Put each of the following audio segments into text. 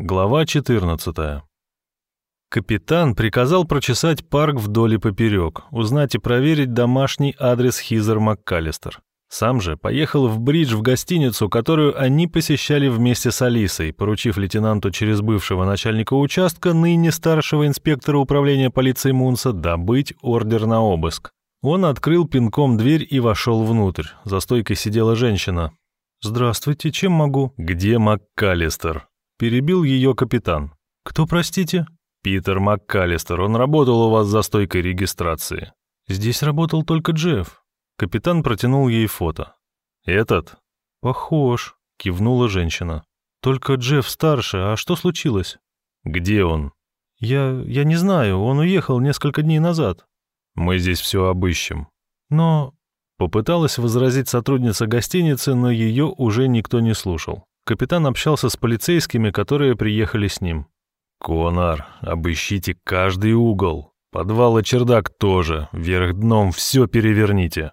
Глава 14. Капитан приказал прочесать парк вдоль и поперек, узнать и проверить домашний адрес Хизер МакКаллистер. Сам же поехал в бридж в гостиницу, которую они посещали вместе с Алисой, поручив лейтенанту через бывшего начальника участка, ныне старшего инспектора управления полиции Мунса, добыть ордер на обыск. Он открыл пинком дверь и вошел внутрь. За стойкой сидела женщина. «Здравствуйте, чем могу?» «Где МакКаллистер?» Перебил ее капитан. «Кто, простите?» «Питер МакКаллистер. Он работал у вас за стойкой регистрации». «Здесь работал только Джефф». Капитан протянул ей фото. «Этот?» «Похож», — кивнула женщина. «Только Джефф старше. А что случилось?» «Где он?» «Я... я не знаю. Он уехал несколько дней назад». «Мы здесь все обыщем». «Но...» Попыталась возразить сотрудница гостиницы, но ее уже никто не слушал. Капитан общался с полицейскими, которые приехали с ним. «Конор, обыщите каждый угол. Подвал и чердак тоже. Вверх дном все переверните».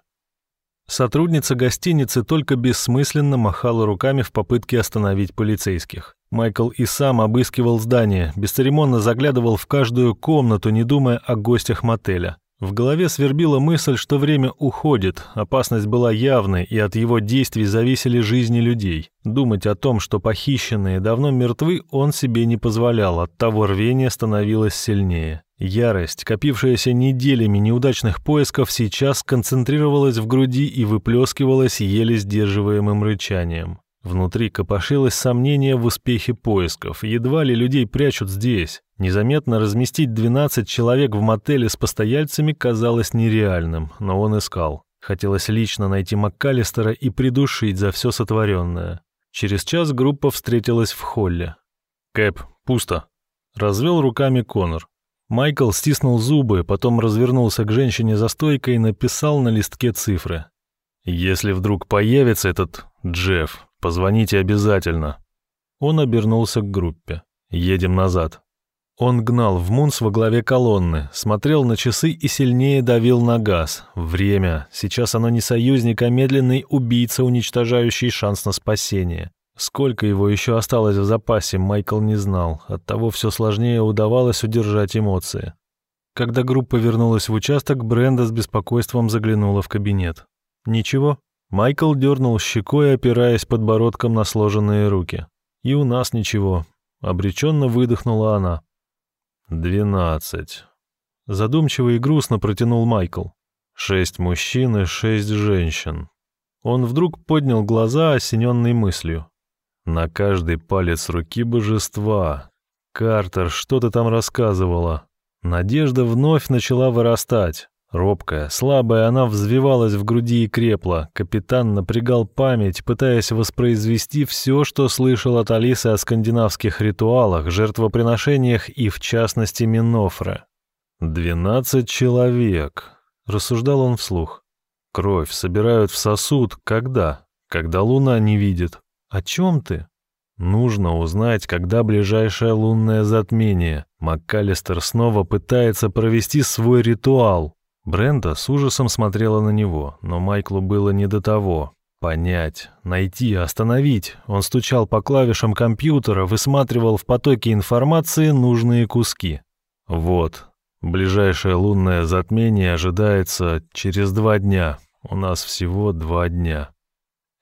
Сотрудница гостиницы только бессмысленно махала руками в попытке остановить полицейских. Майкл и сам обыскивал здание, бесцеремонно заглядывал в каждую комнату, не думая о гостях мотеля. В голове свербила мысль, что время уходит, опасность была явной, и от его действий зависели жизни людей. Думать о том, что похищенные давно мертвы, он себе не позволял, от того рвение становилось сильнее. Ярость, копившаяся неделями неудачных поисков, сейчас концентрировалась в груди и выплескивалась еле сдерживаемым рычанием. Внутри копошилось сомнение в успехе поисков. Едва ли людей прячут здесь. Незаметно разместить 12 человек в мотеле с постояльцами казалось нереальным, но он искал. Хотелось лично найти МакКаллистера и придушить за все сотворенное. Через час группа встретилась в холле. «Кэп, пусто», — развел руками Конор. Майкл стиснул зубы, потом развернулся к женщине за стойкой и написал на листке цифры. «Если вдруг появится этот Джефф, Позвоните обязательно». Он обернулся к группе. «Едем назад». Он гнал в Мунс во главе колонны, смотрел на часы и сильнее давил на газ. Время. Сейчас оно не союзник, а медленный убийца, уничтожающий шанс на спасение. Сколько его еще осталось в запасе, Майкл не знал. Оттого все сложнее удавалось удержать эмоции. Когда группа вернулась в участок, Бренда с беспокойством заглянула в кабинет. «Ничего?» Майкл дернул щекой, опираясь подбородком на сложенные руки. «И у нас ничего», — обреченно выдохнула она. «Двенадцать». Задумчиво и грустно протянул Майкл. «Шесть мужчин и шесть женщин». Он вдруг поднял глаза, осененной мыслью. «На каждый палец руки божества. Картер, что ты там рассказывала?» Надежда вновь начала вырастать. Робкая, слабая, она взвивалась в груди и крепла. Капитан напрягал память, пытаясь воспроизвести все, что слышал от Алисы о скандинавских ритуалах, жертвоприношениях и, в частности, Минофре. «Двенадцать человек», — рассуждал он вслух. «Кровь собирают в сосуд. Когда? Когда луна не видит. О чем ты?» Нужно узнать, когда ближайшее лунное затмение. МакКаллистер снова пытается провести свой ритуал. Бренда с ужасом смотрела на него, но Майклу было не до того. Понять, найти, остановить. Он стучал по клавишам компьютера, высматривал в потоке информации нужные куски. Вот, ближайшее лунное затмение ожидается через два дня. У нас всего два дня.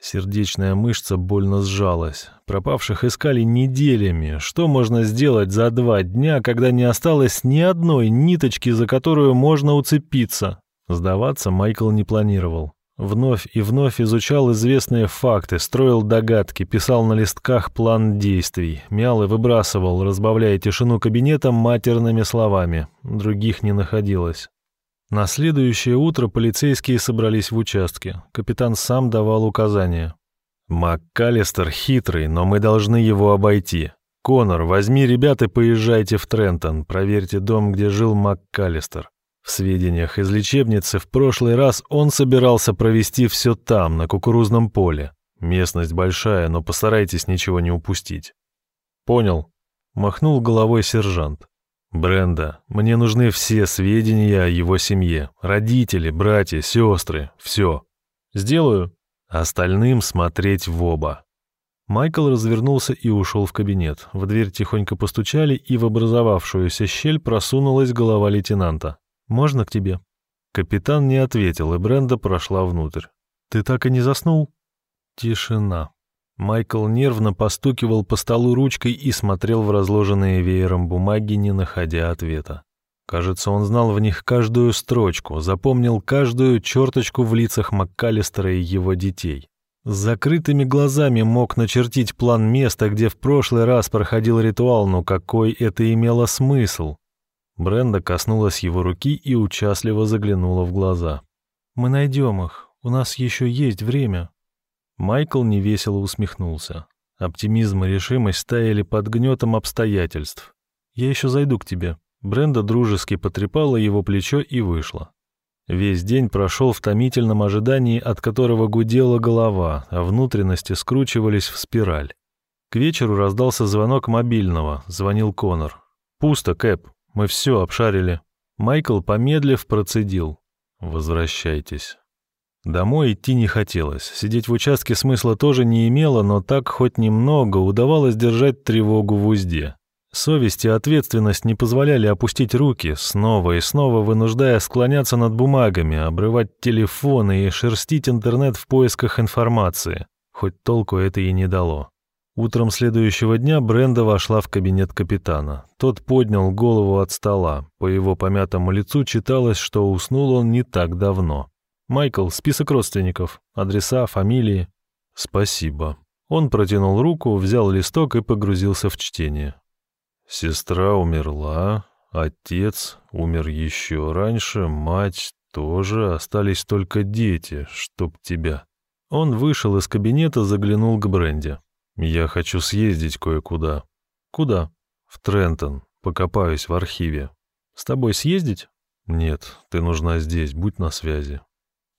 Сердечная мышца больно сжалась. Пропавших искали неделями. Что можно сделать за два дня, когда не осталось ни одной ниточки, за которую можно уцепиться? Сдаваться Майкл не планировал. Вновь и вновь изучал известные факты, строил догадки, писал на листках план действий, мял и выбрасывал, разбавляя тишину кабинета матерными словами. Других не находилось. На следующее утро полицейские собрались в участке. Капитан сам давал указания. «МакКаллистер хитрый, но мы должны его обойти. Конор, возьми ребят и поезжайте в Трентон, проверьте дом, где жил МакКаллистер. В сведениях из лечебницы в прошлый раз он собирался провести все там, на кукурузном поле. Местность большая, но постарайтесь ничего не упустить». «Понял», — махнул головой сержант. «Бренда, мне нужны все сведения о его семье. Родители, братья, сестры, все. Сделаю. Остальным смотреть в оба». Майкл развернулся и ушел в кабинет. В дверь тихонько постучали, и в образовавшуюся щель просунулась голова лейтенанта. «Можно к тебе?» Капитан не ответил, и Бренда прошла внутрь. «Ты так и не заснул?» Тишина. Майкл нервно постукивал по столу ручкой и смотрел в разложенные веером бумаги, не находя ответа. Кажется, он знал в них каждую строчку, запомнил каждую черточку в лицах МакКаллистера и его детей. С закрытыми глазами мог начертить план места, где в прошлый раз проходил ритуал, но какой это имело смысл? Бренда коснулась его руки и участливо заглянула в глаза. «Мы найдем их, у нас еще есть время». Майкл невесело усмехнулся. Оптимизм и решимость стояли под гнетом обстоятельств. «Я еще зайду к тебе». Бренда дружески потрепала его плечо и вышла. Весь день прошел в томительном ожидании, от которого гудела голова, а внутренности скручивались в спираль. К вечеру раздался звонок мобильного, звонил Конор. «Пусто, Кэп, мы все обшарили». Майкл, помедлив, процедил. «Возвращайтесь». Домой идти не хотелось. Сидеть в участке смысла тоже не имело, но так хоть немного удавалось держать тревогу в узде. Совесть и ответственность не позволяли опустить руки, снова и снова вынуждая склоняться над бумагами, обрывать телефоны и шерстить интернет в поисках информации. Хоть толку это и не дало. Утром следующего дня Бренда вошла в кабинет капитана. Тот поднял голову от стола. По его помятому лицу читалось, что уснул он не так давно. «Майкл, список родственников, адреса, фамилии». «Спасибо». Он протянул руку, взял листок и погрузился в чтение. Сестра умерла, отец умер еще раньше, мать тоже, остались только дети, чтоб тебя. Он вышел из кабинета, заглянул к Бренде. Я хочу съездить кое-куда. Куда? В Трентон. Покопаюсь в архиве. С тобой съездить? Нет, ты нужна здесь, будь на связи.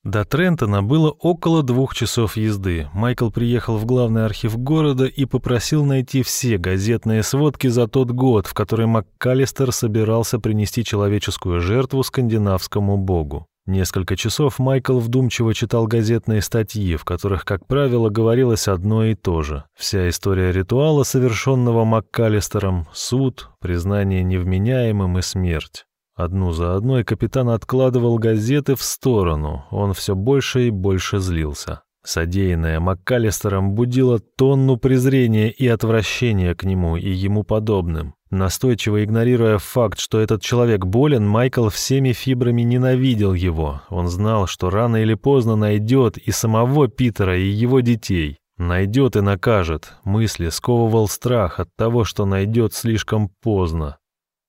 До Трентона было около двух часов езды. Майкл приехал в главный архив города и попросил найти все газетные сводки за тот год, в который МакКаллистер собирался принести человеческую жертву скандинавскому богу. Несколько часов Майкл вдумчиво читал газетные статьи, в которых, как правило, говорилось одно и то же. Вся история ритуала, совершенного МакКаллистером, суд, признание невменяемым и смерть. Одну за одной капитан откладывал газеты в сторону, он все больше и больше злился. Содеянное МакКаллистером будило тонну презрения и отвращения к нему и ему подобным. Настойчиво игнорируя факт, что этот человек болен, Майкл всеми фибрами ненавидел его. Он знал, что рано или поздно найдет и самого Питера, и его детей. Найдет и накажет. Мысли сковывал страх от того, что найдет слишком поздно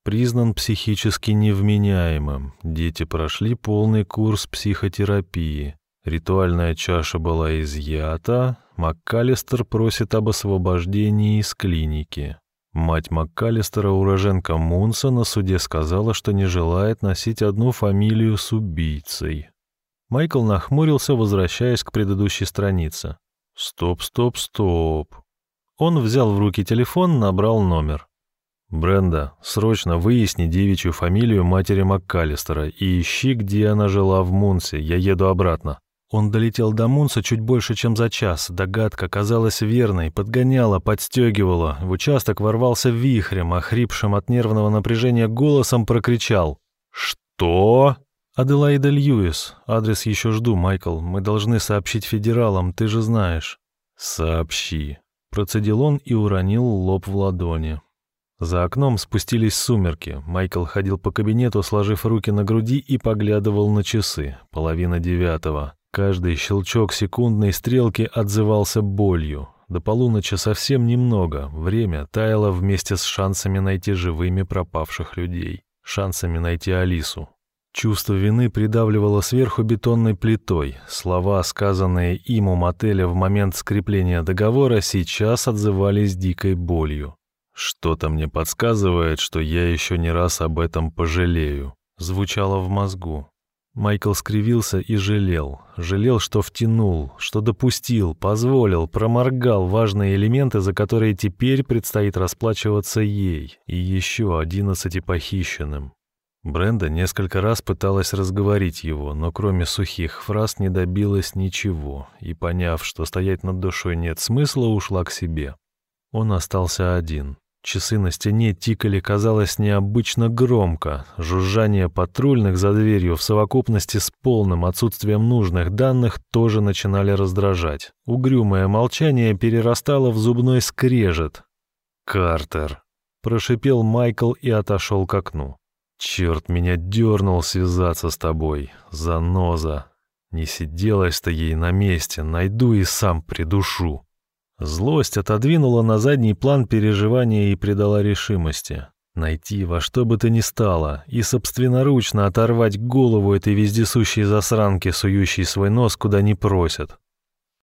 признан психически невменяемым. Дети прошли полный курс психотерапии. Ритуальная чаша была изъята. МакКаллистер просит об освобождении из клиники. Мать МакКаллистера, уроженка Мунса, на суде сказала, что не желает носить одну фамилию с убийцей. Майкл нахмурился, возвращаясь к предыдущей странице. «Стоп, стоп, стоп». Он взял в руки телефон, набрал номер. «Бренда, срочно выясни девичью фамилию матери МакКаллистера и ищи, где она жила в Мунсе. Я еду обратно». Он долетел до Мунса чуть больше, чем за час. Догадка казалась верной, подгоняла, подстегивала. В участок ворвался вихрем, охрипшим от нервного напряжения голосом прокричал. «Что?» «Аделаида Льюис. Адрес еще жду, Майкл. Мы должны сообщить федералам, ты же знаешь». «Сообщи», — процедил он и уронил лоб в ладони. За окном спустились сумерки. Майкл ходил по кабинету, сложив руки на груди и поглядывал на часы. Половина девятого. Каждый щелчок секундной стрелки отзывался болью. До полуночи совсем немного. Время таяло вместе с шансами найти живыми пропавших людей. Шансами найти Алису. Чувство вины придавливало сверху бетонной плитой. Слова, сказанные им у мотеля в момент скрепления договора, сейчас отзывались дикой болью. «Что-то мне подсказывает, что я еще не раз об этом пожалею», — звучало в мозгу. Майкл скривился и жалел. Жалел, что втянул, что допустил, позволил, проморгал важные элементы, за которые теперь предстоит расплачиваться ей и еще одиннадцати похищенным. Бренда несколько раз пыталась разговорить его, но кроме сухих фраз не добилась ничего, и, поняв, что стоять над душой нет смысла, ушла к себе. Он остался один. Часы на стене тикали, казалось, необычно громко. Жужжание патрульных за дверью в совокупности с полным отсутствием нужных данных тоже начинали раздражать. Угрюмое молчание перерастало в зубной скрежет. «Картер!» — прошипел Майкл и отошел к окну. «Черт, меня дернул связаться с тобой, заноза! Не сиделась-то ей на месте, найду и сам придушу!» Злость отодвинула на задний план переживания и придала решимости. Найти во что бы то ни стало и собственноручно оторвать голову этой вездесущей засранки, сующей свой нос куда не просят.